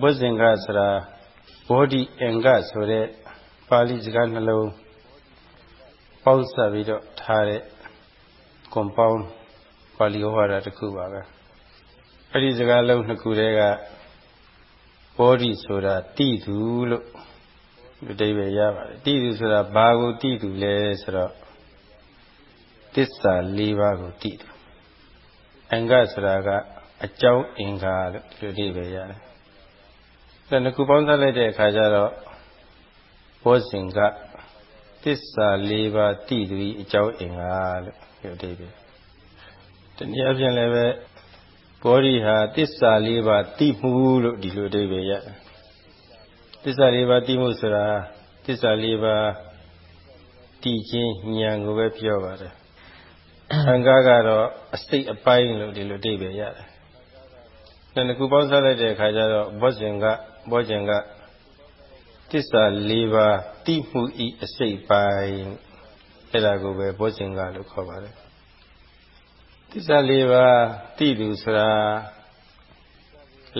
ဘုဇင်ကဆိုတာဘောဓိအင်္ဂဆိုတဲ့ပါဠိစကားနှလုံးပေါင်းစပ်ပြီးတော့ထားတဲ့ကွန်ပေါင်းပါဠိဝါဒတစ်ခုပါပဲအဲ့ဒီစကားလုံးနှစ်ခုတည်းကဘောဓိဆိုတာတိသူလို့အတိပ္ပယ်ရပါတယ်တိသူဆိုတာဘာကိုတိသူလဲဆိုတော့သစ္စာ၄ပါးကိုတိသူအင်္ဂဆိုတာကအကြောင်းအင်္ဂါလို့ဒီလိုအတိပ္ပယ်ရတယ် ဒါနှစ်ခုပေါင်းစပ်လိုက်တဲ့အခါကျတော့ဘောဇင်ကသစ္စာ၄ပါးတိသူအကြောင်းအင်္ဂါလို့ဒီအတိပ္ပယ်တနည်းအားဖြင့်လည်းပဲဘောဓိဟာသစ္စာလေးပါးတိမှုလို့ဒီလိုအဓိပ္ပာယ်ရတယ်သစ္စာလေးပါးတိမှုဆိုတာသစ္စာလေးပါးတည်ခြင်းဉာဏ်ကိုပဲပြောပါတယ်အင်္ဂါကတော့အစိတ်အပိုင်းလို့ဒီလိုအဓိပ္ပာယ်ရတယ်။ဒါကူပေါင်းစားလိုက်တဲ့အခါကျတော့ဘောဇင်က ဘောဇင်ကသစ္စာ၄ပါးတိမှုဤအစိတ်ပိုင်းအဲ့ဒါကိုပဲဘောဇင်ကလို့ခေါ်ပါတယ်။သစ္စာလေးပါးသိသူဆိုတာ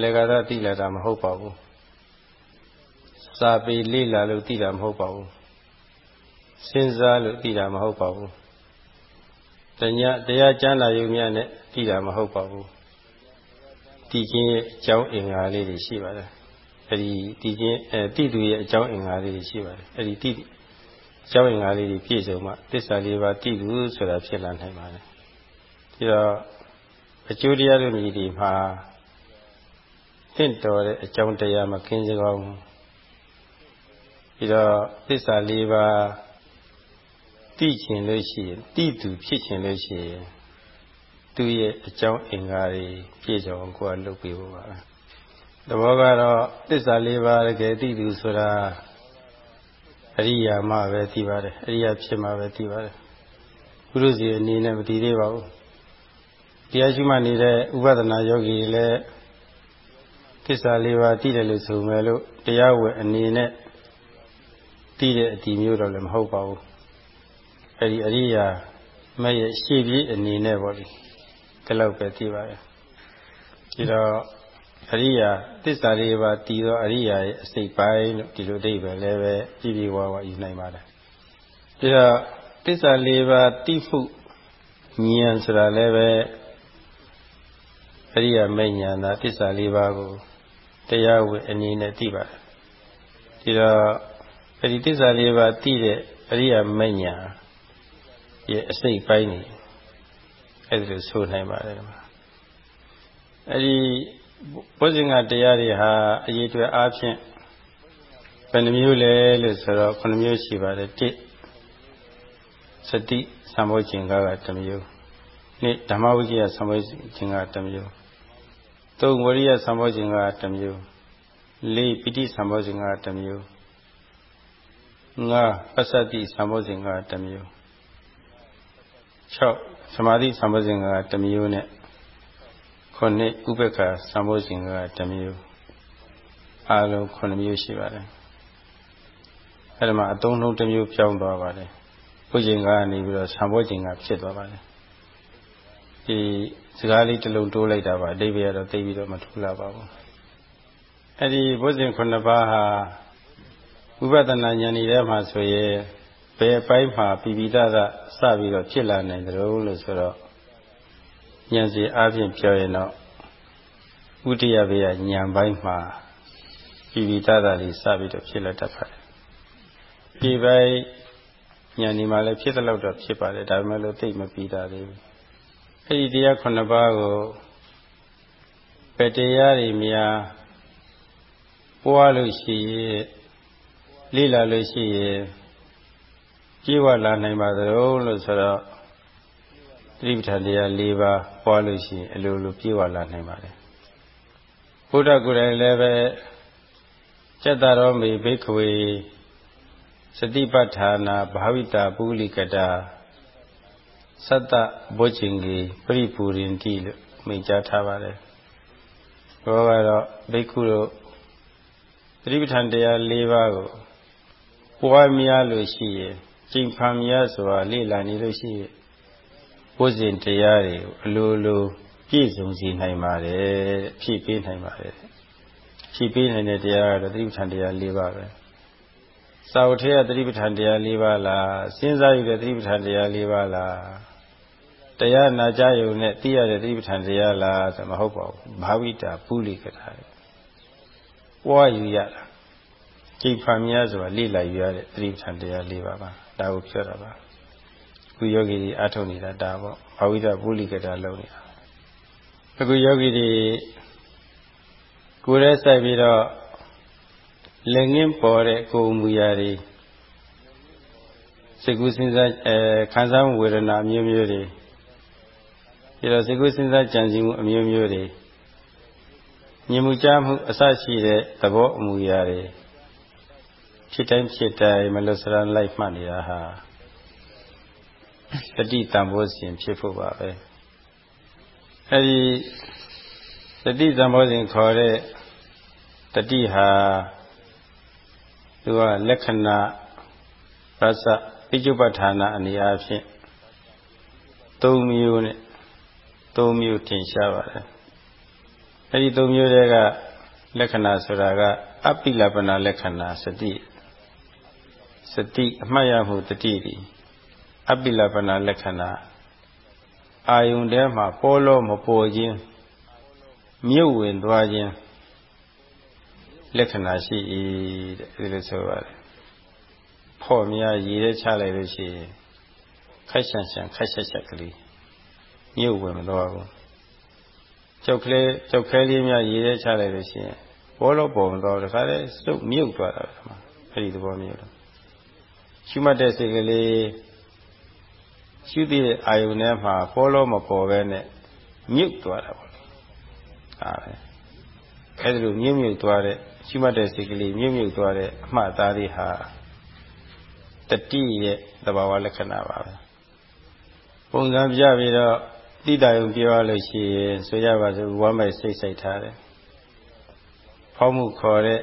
လေကသာသိလာတာမဟုတ်ပါဘူးစာပေလေ့လာလို့သိတာမဟုတ်ပါဘူးစဉ်းစားလို့သိတာမဟုတ်ပါဘူးတညတရားကျမ်းလာယုံမြနဲ့သိတာမဟုတ်ပါဘူးတည်ခြင်းရဲ့အကြောင်းအင်္ဂါလေးတွေရှိပါတယ် အဲဒီတည်ခြင်းအဲတည်သူရဲ့အကြောင်းအင်္ဂါလေးတွေရှိပါတယ်အဲဒီတည်အကြောင်းအင်္ဂါလေးတွေပြည့်စုံမှသစ္စာလေးပါးတည်သူဆိုတာဖြစ်လာနိုင်ပါတယ်ပြီးတော့အကျိုးတရားတို့မြည်ဒီမှာတင့်တော်တဲ့အကြောင်းတရားမကင်းစကောင်းပြီးတော့သစ္စာ၄ပါးသိကျင်လို့ရှိရင်သိသူဖြစ်ကျင်လို့ရှိရင်သူ့ရဲ့အကြောင်းအင်္ဂါတွေပြည့်စုံအောင်ကိုယ်ကလုပ်ပေးဖို့ပါ သဘောကတော့သစ္စာ၄ပါးတကယ်သိသူဆိုတာအရိယာမှပဲသိပါတယ်အရိယာဖြစ်မှပဲသိပါတယ်ဘုရုစီအနေနဲ့မသိသေးပါဘူးတရားရှိမှနေတဲ့ဥပဒနာယောဂီလည်းသစ္စာလေးပါးသိတယ်လို့ဆိုမယ်လို့တရားဝယ်အနေနဲ့သိတဲ့အတီမျိုးတော့လည်းမဟုတ်ပါဘူးအဲဒီအရိယာမရဲ့ရှေ့ပြေးအနေနဲ့ပေါ့လေဒီလောက်ပဲသိပါရဲ့ဒီတော့ အရိယာသစ္စာလေးပါးတည်သောအရိယာရဲ့အစိတ်ပိုင်းလို့ဒီလိုအဓိပ္ပာယ်လည်းပဲပြည့်ပြည့်ဝဝယူနိုင်ပါတယ်ဒီတော့သစ္စာလေးပါးတိမှုဉာဏ်ဆိုတာလည်းပဲအရိယာမိညာနာတစ္ဆာလေးပါးကိုတရားဝင်အနေနဲ့သိပါတယ်ဒီတော့အဲဒီတစ္ဆာလေးပါးသိတဲ့အရိယာမိညာရဲ့အစိတ်ပိုင်းနေအဲဒီလိုဆိုနိုင်ပါတယ်အဲဒီ ဘုဇင်္ဂတရားတွေဟာအရေးတွေအားဖြင့်ဘယ်နှမျိုးလဲလို့ဆိုတော့ခုနှမျိုးရှိပါတယ်တစ်စတိသံဘောကျင်္ဂကတစ်မျိုးနှစ်ဓမ္မဝိဇ္ဇာသံဘောကျင်္ဂတစ်မျိုးသုံးဝရိယသံဘောဇင်ကတစ်မျိုးလေးပိဋိသံဘောဇင်ကတစ်မျိုးငါပစ္စတိသံဘောဇင်ကတစ်မျိုး6သမာဓိသံဘောဇင်ကတစ်မျိုးနဲ့ ခုနှစ်ဥပက္ခသံဘောဇင်ကတစ်မျိုးအလုံး9မျိုးရှိပါတယ်အဲ့ဒါမှအသုံးလုံးတစ်မျိုးပြောင်းသွားပါတယ်ဘုရင်ကနေပြီးတော့သံဘောဇင်ကဖြစ်သွားပါတယ်ဒီစကားလေးတစ်လုံးတိုးလိုက်တာပါအတိပ္ပယ်ကတော့သိပြီးတော့မထူလာပါဘူးအဲ့ဒီဘုဇင်ခုနှစ်ပါးဟာဝိပဿနာဉာဏ်ဤထဲမှာဆိုရင်ဘယ်အပိုင်းမှာပိပိသကစပြီးတော့ဖြစ်လာနိုင်တယ်လို့ဆိုတော့ ဉာဏ်စီအားဖြင့်ပြောရင်တော့ဥတ္တယဘေယဉာဏ်ပိုင်းမှာပိပိသကလေးစပြီးတော့ဖြစ်လာတတ်ပါတယ်ဒီပိုင်းဉာဏ်ဒီမှာလည်းဖြစ်တဲ့လောက်တော့ဖြစ်ပါတယ်ဒါပေမဲ့လို့သိမပြီးတာသေးဘူးအဲ့ဒီတရားခုနှစ်ပါးကိုပတရားတွေများပွားလို့ရှိရင်လေ့လာလို့ရှိရင်ကြည်ဝလာနိုင်ပါသလိုလို့ဆိုတော့ တိပဋ္ဌာန်တရား၄ပါးပွားလို့ရှိရင်အလိုလိုပြည့်ဝလာနိုင်ပါတယ်ဘုရားကိုယ်တိုင်လည်းပဲစေတတော်မေဘိက္ခဝေစတိပဋ္ဌာနာဘာဝိတာပုလိကတာသတ္တဘုချင်ကြီးပရိပူရင်တိလို့မိန့်ကြားထားပါတယ်။ဘောကတော့ဘိက္ခုတို့သတိပဋ္ဌာန်တရား၄ပါးကိုပွားများလို့ရှိရင်ကျင့်ဖန်များစွာလေ့လာနေလို့ရှိရင် ဘုဇင်တရားတွေကိုအလိုလိုပြည့်စုံစေနိုင်ပါတယ်ဖြည့်ပေးနိုင်ပါတယ်ဖြည့်ပေးနိုင်တဲ့တရားကတော့သတိပဋ္ဌာန်တရား၄ပါးပဲစာဝထေရသတိပဋ္ဌာန်တရား၄ပါးလားစဉ်းစားယူတဲ့သတိပဋ္ဌာန်တရား၄ပါးလားတရားနာကြယုံနဲ့သိရတဲ့သတိပဋ္ဌာန်တရားလားဆိုမဟုတ်ပါဘူးဘာဝိတာပုလိကတာပွားယူရတာကြိတ်ဖန်များဆိုတာလေ့လာယူရတဲ့သတိပဋ္ဌာန်တရား၄ပါးပါဒါကိုပြောတာပါ ခုယောဂီကြီးအထုံနေတာဒါပေါ့ဘာဝိတာပုလိကတာလုံးနေတာအခုယောဂီတွေကိုယ်ရဲဆိုင်ပြီးတော့လက်ငင်းပေါ်တဲ့ကိုယ်မူရာတွေစိတ်ကူးစဉ်းစားအဲခံစားမှုဝေဒနာမျိုးမျိုးတွေပြီးတော့စိတ်ကူးစဉ်းစားကြံစည်မှုအမျိုးမျိုးတွေမြင်မှုကြားမှုအစရှိတဲ့သဘောအမူအရာတွေဖြစ်တိုင်းဖြစ်တိုင်းမလွတ်စရန်လိုက်မှတ်နေတာဟာ တတိတံဘောစဉ်ဖြစ်ဖို့ပါပဲအဲဒီတတိတံဘောစဉ်ခေါ်တဲ့တတိဟာသူကလက္ခဏာရစပိจุပဋ္ဌာနာအနေအချင်း၃မျိုးနဲ့၃မျိုးထင်ရှားပါတယ်အဲဒီ၃မျိုးတွေကလက္ခဏာဆိုတာကအပိလပနာလက္ခဏာစတိစတိအမှတ်ရမှုတတိဒီ အပိလပနာလက္ခဏာအာယုန်ထဲမှာပေါ်လို့မပေါ်ခြင်းမြုပ်ဝင်သွားခြင်းလက္ခဏာရှိ၏တဲ့ဒီလိုဆိုပါတယ်ဖော့များရည်ရဲချလိုက်လို့ရှိရင်ခိုက်ဆန်ဆန်ခိုက်ဆက်ဆက်ကလေးမြုပ်ဝင်မသွားဘူးကြောက်ကလေးကြောက်ခဲလေးများရည်ရဲချလိုက်လို့ရှိရင်ဘောလို့ပေါ်မသွားဘူးဒါခါလဲစုပ်မြုပ်သွားတာပဲအဲ့ဒီသဘောမျိုးတော့ရှုမှတ်တဲ့စိတ်ကလေး ရှုသိတဲ့အာယုန်ထဲမှာပေါ်လို့မပေါ်ပဲနဲ့မြုပ်သွားတာပေါ့ဟာပဲအဲ့ဒါလိုမြုပ်မြုပ်သွားတဲ့ရှိမှတ်တဲ့စိတ်ကလေးမြုပ်မြုပ်သွားတဲ့အမှတ်သားလေးဟာတတိရဲ့သဘာဝလက္ခဏာပါပဲပုံစံပြပြီးတော့တိတယုံပြောရလို့ရှိရင်ဆိုရပါစို့ဝမ်းမိုက်စိတ်စိတ်ထားတယ်ဖောက်မှုခေါ်တဲ့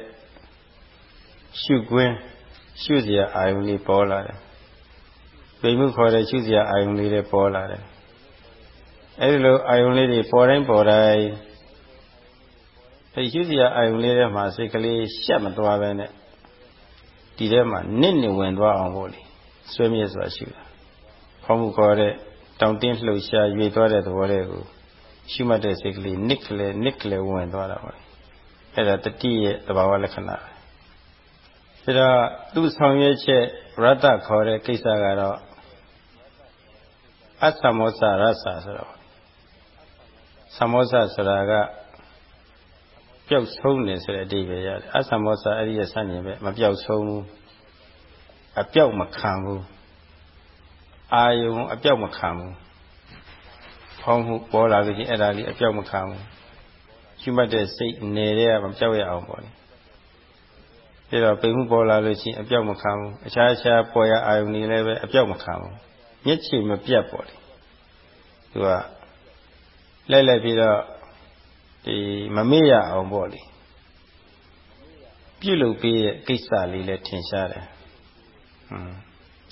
ရှုကွင်းရှုစရာအာယုန်လေးပေါ်လာတယ် ပိမှုခေါ်တဲ့ရှုစရာအာယုန်လေးတွေပေါ်လာတယ်အဲဒီလိုအာယုန်လေးတွေပေါ်တိုင်းပေါ်တိုင်းအဲဒီရှုစရာအာယုံလေးထဲမှာစိတ်ကလေးရှက်မသွားပဲနဲ့ဒီထဲမှာနစ်နေဝင်သွားအောင်ပေါ့လေဆွဲမြဲစွာရှုတာခေါင်းမှုခေါ်တဲ့တောင်တင်းလှုပ်ရှားရွေသွားတဲ့သဘောတွေကိုရှုမှတ်တဲ့စိတ်ကလေးနစ်ကလေးနစ်ကလေးဝင်သွားတာပေါ့လေအဲ့ဒါတတိရဲ့သဘာဝလက္ခဏာပဲဒါတော့သူ့ဆောင်ရွက်ချက်ရတ္တခေါ်တဲ့ကိစ္စကတော့ အသမောစရသဆိုတော့သမောစဆိုတာကပျောက်ဆုံးတယ်ဆိုတဲ့အဓိပ္ပာယ်ရတယ်အသမောစအဲ့ဒီရဲ့ဆန့်ကျင်ပဲမပျောက်ဆုံးဘူးအပျောက်မခံဘူးအာယုံအပျောက်မခံဘူးဖောင်းမှုပေါ်လာလို့ချင်းအဲ့ဒါလေးအပျောက်မခံဘူးရှိမှတ်တဲ့စိတ်နေတဲ့ကမပျောက်ရအောင်ပေါ့လေပြီးတော့ပိန်မှုပေါ်လာလို့ချင်းအပျောက်မခံဘူးအခြားအခြားပေါ်ရအာယုံတွေလည်းပဲအပျောက်မခံဘူး မျက်ခြေမပြတ်ပေါ့လေသူကလိုက်လိုက်ပြီးတော့ဒီမမေ့ရအောင်ပေါ့လေပြုလုပ်ပေးတဲ့ကိစ္စလေးလည်းထင်ရှားတယ်ဟွန်း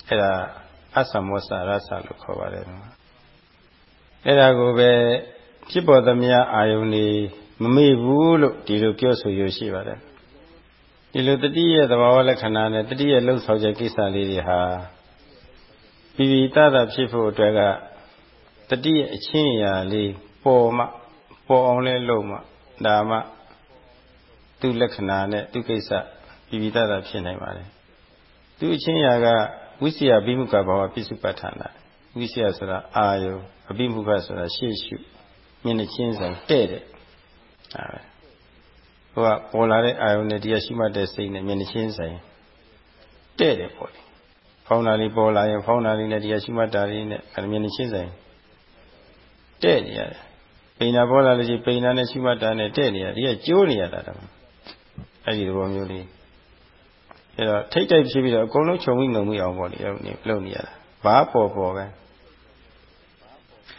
အဲ့ဒါအသမောစရသလို့ခေါ်ပါတယ်အဲ့ဒါကိုပဲဖြစ်ပေါ်သမျှအာယုန်နေမမေ့ဘူးလို့ဒီလိုပြောဆိုရရှိပါတယ်ဒီလိုတတိယသဘာဝလက္ခဏာနဲ့တတိယလှုပ်ဆောင်ချက်ကိစ္စလေးတွေဟာ ပြီးပြီးတသာဖြစ်ဖို့အတွက်ကတတိယအချင်းအရာလေးပေါ်မှပေါ်အောင်လဲလုပ်မှဒါမှသူ့လက္ခဏာနဲ့သူ့ကိစ္စပြီးပြီးသားသားဖြစ်နိုင်ပါတယ်သူအချင်းရာကဝိစီယဘိမှုကဘာဝပိစုပဋ္ဌာနာဝိစီယဆိုတာအာယုအဘိမှုကဆိုတာရှေ့ရှုမျက်နှာချင်းဆိုင်တဲ့တဲ့ဟာပဲဟိုကပေါ်လာတဲ့အာယုနဲ့တရားရှိမှတ်တဲ့စိတ်နဲ့မျက်နှာချင်းဆိုင်တဲ့တယ်ပေါ့လေ ဖောင်းတာလေးပေါ်လာရင်ဖောင်းတာလေးနဲ့တရားရှိမှတ်တာလေးနဲ့အဲမျက်နှာချင်းဆိုင်တဲ့နေရတယ်ပိန်နာပေါ်လာလို့ရှိပိန်နာနဲ့ရှိမှတ်တာနဲ့တဲ့နေရဒီကကျိုးနေရတာတော့အဲ့ဒီသဘောမျိုးလေးအဲ့တော့ထိတ်တိုက်ဖြစ်ပြီးတော့အကုန်လုံးခြုံမိငုံမိအောင်ပေါ့လေလုပ်နေရတာဘာပေါ်ပေါ်ပဲ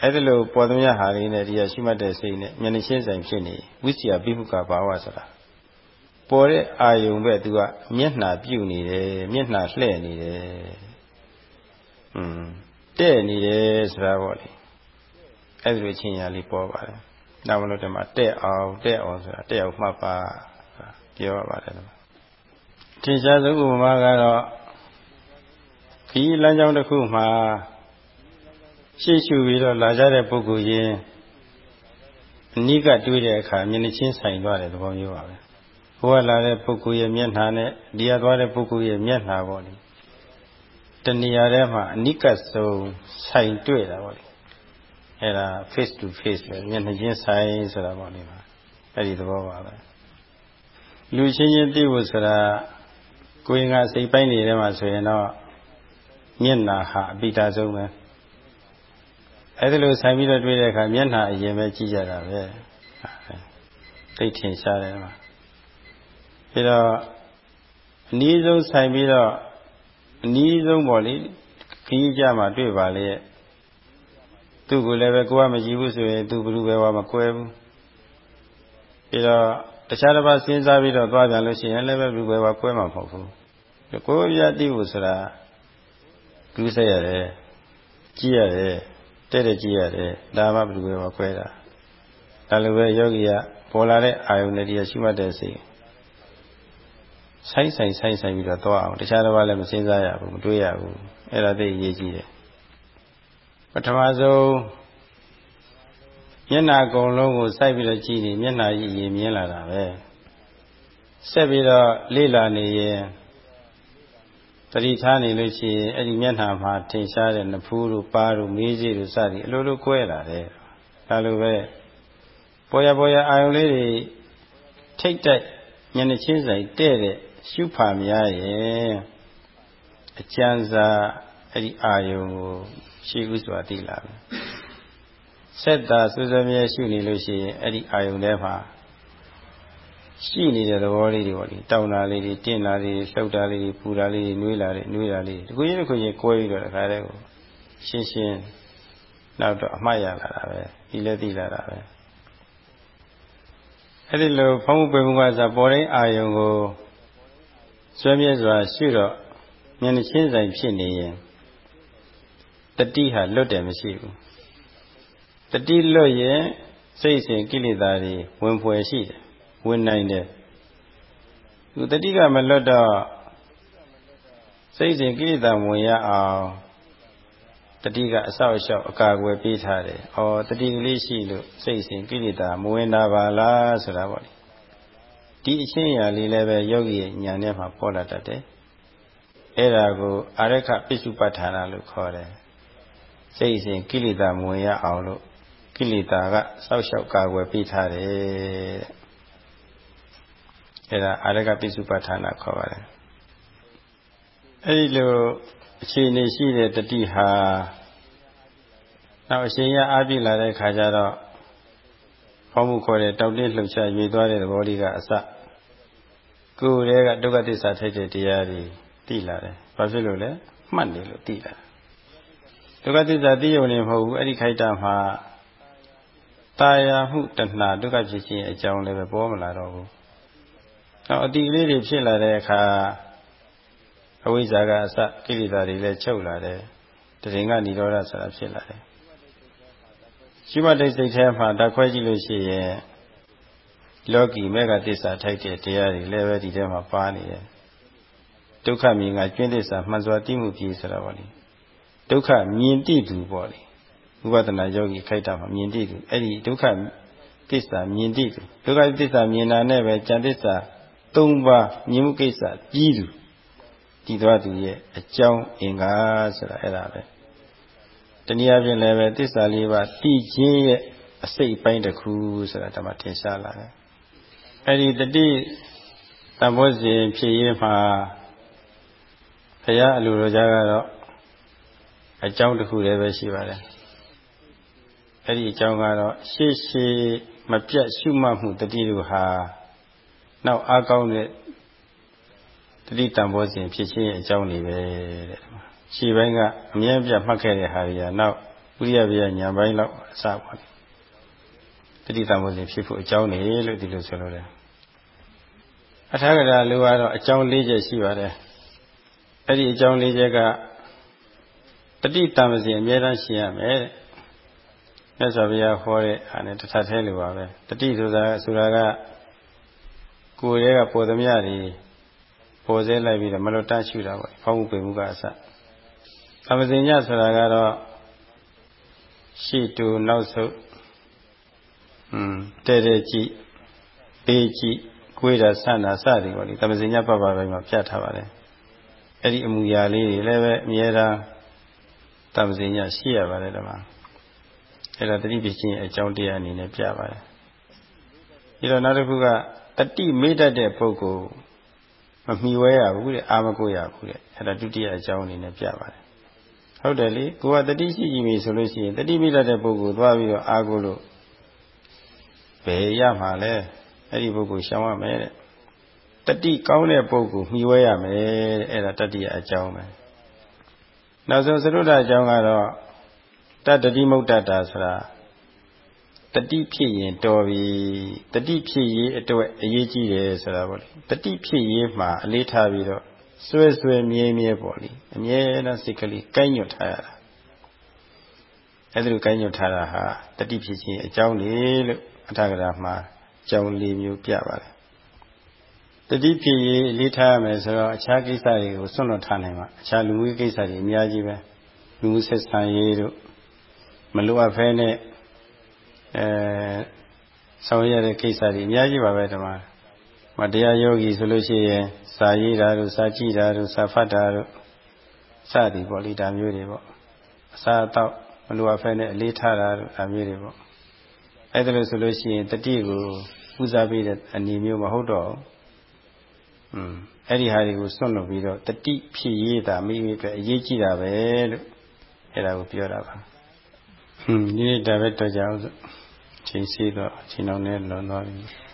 အဲ့ဒါလို့ပေါ်သမျှဟာလေးနဲ့ဒီကရှိမှတ်တဲ့စိတ်နဲ့မျက်နှာချင်းဆိုင်ဖြစ်နေဝိစီယပိမှုကဘာဝဆိုတာ ပေါ်တဲ့အာယုံပဲသူကမျက်နှာပြုတ်နေတယ်မျက်နှာလှဲ့နေတယ်อืมတဲ့နေတယ်ဆိုတာပေါ့လေအဲ့ဒီလိုချင်းရာလေးပေါ်ပါတယ်။နောက်မလို့တမတက်အောင်တက်အောင်ဆိုတာတက်အောင်မှတ်ပါပြောရပါတယ်ထင်ရှားဆုံးဥပမာကတော့ခီးလမ်းကြောင်းတစ်ခုမှာရှေ့ရှုပြီးတော့လာကြတဲ့ပုဂ္ဂိုလ်ရင်အနိကတွေ့တဲ့အခါမျက်နှာချင်းဆိုင်သွားတဲ့သဘောမျိုးပါပဲ ဟိုကလာတဲ့ပုဂ္ဂိုလ်ရဲ့မျက်နှာနဲ့ဒီကသွားတဲ့ပုဂ္ဂိုလ်ရဲ့မျက်နှာပေါ့လေတဏှာထဲမှာအနိကဆုံးဆိုင်တွေ့တာပေါ့လေအဲ့ဒါ face to face ပဲမျက်နှာချင်းဆိုင်ဆိုတာပေါ့လေအဲ့ဒီသဘောပါပဲလူချင်းချင်းသိဖို့ဆိုတာကိုယ်ငါစိတ်ပိုင်းနေထဲမှာဆိုရင်တော့မျက်နှာဟာအပိတာဆုံးပဲအဲ့ဒါလို့ဆိုင်ပြီးတော့တွေ့တဲ့အခါမျက်နှာအရင်ပဲကြည့်ကြတာပဲသိထင်ရှားတယ်မှာ ပြီးတော့အနည်းဆုံးဆိုင်ပြီးတော့အနည်းဆုံးပေါ့လေခီးကြမှာတွေ့ပါလေသူ့ကိုလည်းပဲကိုကမကြည့်ဘူးဆိုရင်သူဘယ်သူပဲမကွဲဘူးပြီးတော့တခြားတစ်ပါးစဉ်းစားပြီးတော့သွားကြလို့ရှိရင်လည်းပဲဘယ်သူပဲကွဲမှာမဟုတ်ဘူးကိုယ်ပြတိဖို့ဆိုတာကူးဆက်ရတယ်ကြည့်ရတယ်တဲ့တဲ့ကြည့်ရတယ်ဒါမှဘယ်သူပဲကွဲတာဒါလိုပဲယောဂီကပေါ်လာတဲ့အာယုန်နဲ့တရားရှိမှတ်တဲ့စိတ် ဆိုင်ဆိုင်ဆိုင်ဆိုင်ပြီးတော့သွားအောင်တခြားတစ်ပါးလည်းမစဉ်းစားရဘူးမတွေးရဘူးအဲ့ဒါသိအရေးကြီးတယ်ပထမဆုံးမျက်နာအကုန်လုံးကိုစိုက်ပြီးတော့ကြည့်နေမျက်နာကြီးရင်မြင်လာတာပဲဆက်ပြီးတော့လေ့လာနေရင်တတိထားနေလို့ရှိရင်အဲ့ဒီမျက်နှာမှာထင်ရှားတဲ့နဖူးတို့ပါးတို့မေးစေးတို့စသည်အလိုလိုကွဲလာတယ်ဒါလိုပဲပေါ်ရပေါ်ရအာယုံလေးတွေထိတ်တိုက်ညနေချင်းဆိုင်တဲ့တဲ့ ရှုဖာများရဲ့အကျဉ်းစားအဲ့ဒီအာယုံကိုရှိဥစွာသိလာမယ်ဆက်တာစွစွမြဲရှုနေလို့ရှိရင်အဲ့ဒီအာယုံထဲမှာရှိနေတဲ့သဘောလေးတွေပေါ့လေတောင်းတာလေးတွေတင်းတာလေးတွေလှုပ်တာလေးတွေပူတာလေးတွေနှွေးလာတယ်နှွေးတာလေးတခုချင်းတစ်ခုချင်းကွဲပြီးတော့တခါတည်းကိုရှင်းရှင်းနောက်တော့အမှတ်ရလာတာပဲဒီလည်းသိလာတာပဲအဲ့ဒီလိုဖုံးမှုပေမှုကစားပေါ်တိုင်းအာယုံကို ဆွဲမြဲစွာရှုတော့မျက်နှာချင်းဆိုင်ဖြစ်နေရင်တတိဟာလွတ်တယ်မရှိဘူးတတိလွတ်ရင်စိတ်စဉ်ကိလေသာတွေဝင်ဖွယ်ရှိတယ်ဝင်နိုင်တယ်သူတတိကမလွတ်တော့စိတ်စဉ်ကိလေသာဝင်ရအောင်တတိကအဆောက်အအုံအကာအကွယ်ပေးထားတယ်။အော်တတိကလေးရှိလို့စိတ်စဉ်ကိလေသာမဝင်တာပါလားဆိုတာပေါ့လေ။ ဒီအချင်းရာလေးလည်းပဲယောဂီရဲ့ဉာဏ်ထဲမှာပေါ်လာတတ်တယ်။အဲ့ဒါကိုအာရခပိစုပဋ္ဌာနာလို့ခေါ်တယ်။စိတ်စဉ်ကိလေသာမဝင်ရအောင်လို့ကိလေသာကစောက်ရှောက်ကာကွယ်ပေးထားတယ်တဲ့။အဲ့ဒါအာရခပိစုပဋ္ဌာနာခေါ်ပါတယ်။အဲ့ဒီလိုအခြေအနေရှိတဲ့တတိဟာနောက်အရှင်ရအားပြလာတဲ့ခါကျတော့ဖောမှုခေါ်တဲ့တောက်တင်းလှုပ်ရှားရွေသွားတဲ့သဘောလေးကအစ ကိုယ်တည်းကဒုက္ခသစ္စာထိုက်တဲ့တရားတွေသိလာတယ်။ဘာဖြစ်လို့လဲ။မှတ်နေလို့သိလာ။ဒုက္ခသစ္စာသိရုံနဲ့မဟုတ်ဘူးအဲ့ဒီခိုက်တာမှာတာယာမှုတဏှာဒုက္ခဖြစ်ခြင်းအကြောင်းလည်းပဲပေါ်မလာတော့ဘူး။နောက်အတိကလေးတွေဖြစ်လာတဲ့အခါအဝိဇ္ဇာကအစကိလေသာတွေလည်းချုပ်လာတယ်တရင်ကនិရောဓဆိုတာဖြစ်လာတယ်ရှိမတိတ်စိတ်ထဲမှာဓာတ်ခွဲကြည့်လို့ရှိရင် လောကီမေဃသစ္စာထိုက်တဲ့တရားတွေလည်းပဲဒီထဲမှာပါနေတယ်ဒုက္ခမြင်ကကျွင်းသစ္စာမှန်စွာသိမှုပြေဆိုတာပေါ့လေဒုက္ခမြင်တိသူပေါ့လေဥပဒနာယောဂီခိုက်တာမှာမြင်တိသူအဲ့ဒီဒုက္ခသစ္စာမြင်တိသူဒုက္ခသစ္စာမြင်တာနဲ့ပဲဉာဏ်သစ္စာ၃ပါးမြင်မှုကိစ္စပြီးသူတည်သွားသူရဲ့အကြောင်းအင်္ဂါဆိုတာအဲ့ဒါပဲတနည်းအားဖြင့်လည်းပဲသစ္စာလေးပါးတည်ခြင်းရဲ့အစိတ်အပိုင်းတစ်ခုဆိုတာဓမ္မထင်ရှားလာတယ် အဲ့ဒီတတိတံဘောဇဉ်ဖြစ်ရေးမှာဘုရားအလိုတော်ကြားကတော့အကြောင်းတစ်ခုလည်းပဲရှိပါတယ်အဲ့ဒီအကြောင်းကတော့ရှေ့ရှေ့မပြတ်ရှုမှတ်မှုတတိတို့ဟာနောက်အားကောင်းတဲ့တတိတံဘောစဉ်ဖြစ်ခြင်းအကြောင်းတွေပဲတဲ့ရှေ့ပိုင်းကအမြဲပြတ်မှတ်ခဲ့တဲ့ဟာတွေကနောက်ဥရိယပြညာပိုင်းလောက်အစပါတတိတံဘောစဉ်ဖြစ်ဖို့အကြောင်းတွေလို့ဒီလိုဆိုလို့တယ် အထာဂရလူကတော့အကြောင်း၄ချက်ရှိပါတယ်အဲ့ဒီအကြောင်း၄ချက်ကတတိတံဘောစဉ်အမြဲတမ်းရှိရမယ်တဲ့မြတ်စွာဘုရားဟောတဲ့အားနဲ့တထထဲလိုပါပဲတတိဆိုတာဆိုတာကကိုယ်ရဲ့ကပေါ်သမျှတွေပေါ်စေလိုက်ပြီးတော့မလွတ်တရှုတာပေါ့ဖောင်းမှုပင်မှုကအစသမစင်ညဆိုတာကတော့ရှေ့တူနောက်ဆုတ်อืมတဲ့တဲ့ကြည့်ပေးကြည့် ကိုယ်တာဆန္ဒစသည်ပေါ့လေသမစင်ညပပပိုင်းမှာပြတ်ထားပါတယ်အဲ့ဒီအမူအရာလေးတွေလည်းပဲအမြဲတမ်းသမစင်ညရှိရပါတယ်ဓမ္မအဲ့ဒါတတိပချင်းအကြောင်းတရားအနေနဲ့ပြပါတယ်ပြီးတော့နောက်တစ်ခုကတတိမေ့တတ်တဲ့ပုဂ္ဂိုလ်မမီဝဲရဘူးတဲ့အာမကိုရဘူးတဲ့အဲ့ဒါဒုတိယအကြောင်းအနေနဲ့ပြပါတယ်ဟုတ်တယ်လေကိုကတတိရှိကြည့်ပြီဆိုလို့ရှိရင်တတိမေ့တတ်တဲ့ပုဂ္ဂိုလ်သွားပြီးတော့အာကိုလို့ဘယ်ရမှာလဲ အဲ့ဒီပုဂ္ဂိုလ်ရှောင်ရမယ်တဲ့တတိကောင်းတဲ့ပုဂ္ဂိုလ်မှီဝဲရမယ်တဲ့အဲ့ဒါတတိယအကြောင်းပဲနောက်ဆုံးသရုဒ္ဓအကြောင်းကတော့တတတိမုတ်တတာဆိုတာတတိဖြစ်ရင်တော်ပြီတတိဖြစ်ရေးအတွက်အရေးကြီးတယ်ဆိုတာပေါ့လေတတိဖြစ်ရေးမှာအလေးထားပြီးတော့စွဲစွဲမြဲမြဲပေါ့လေအမြဲတမ်းစိတ်ကလေးကိုင်းညွတ်ထားရတာအဲ့ဒါလိုကိုင်းညွတ်ထားတာဟာတတိဖြစ်ခြင်းအကြောင်းလေလို့အထာဂရမှာအ ကြောင်း၄မျိုးပြပါတယ်တတိဖြစ်ရေးအလေးထားရမယ်ဆိုတော့အခြားကိစ္စတွေကိုစွန့်လွတ်ထားနိုင်မှာအခြားလူမှုကိစ္စတွေအများကြီးပဲလူမှုဆက်ဆံရေးတို့မလိုအပ်ဖဲနဲ့အဲဆောင်ရတဲ့ကိစ္စတွေအများကြီးပါပဲဓမ္မမတရားယောဂီဆိုလို့ရှိရင်စာရေးတာတို့စာကြည့်တာတို့စာဖတ်တာတို့စသည်ပေါ့လေဒါမျိုးတွေပေါ့အစာအသောက်မလိုအပ်ဖဲနဲ့အလေးထားတာတို့ဒါမျိုးတွေပေါ့ အဲ့ဒါလို့ဆိုလို့ရှိရင်တတိကိုဦးစားပေးတဲ့အနေမျိုးမဟုတ်တော့อืมအဲ့ဒီဟာတွေကိုစွန့်လွတ်ပြီးတော့တတိဖြစ်ရေးတာမိမိအတွက်အရေးကြီးတာပဲလို့အဲ့ဒါကိုပြောတာပါဟွန်းဒီနေ့ဒါပဲတော်ကြအောင်စို့ချိန်စီတော့ချိန်အောင်နဲ့လွန်သွားပြီ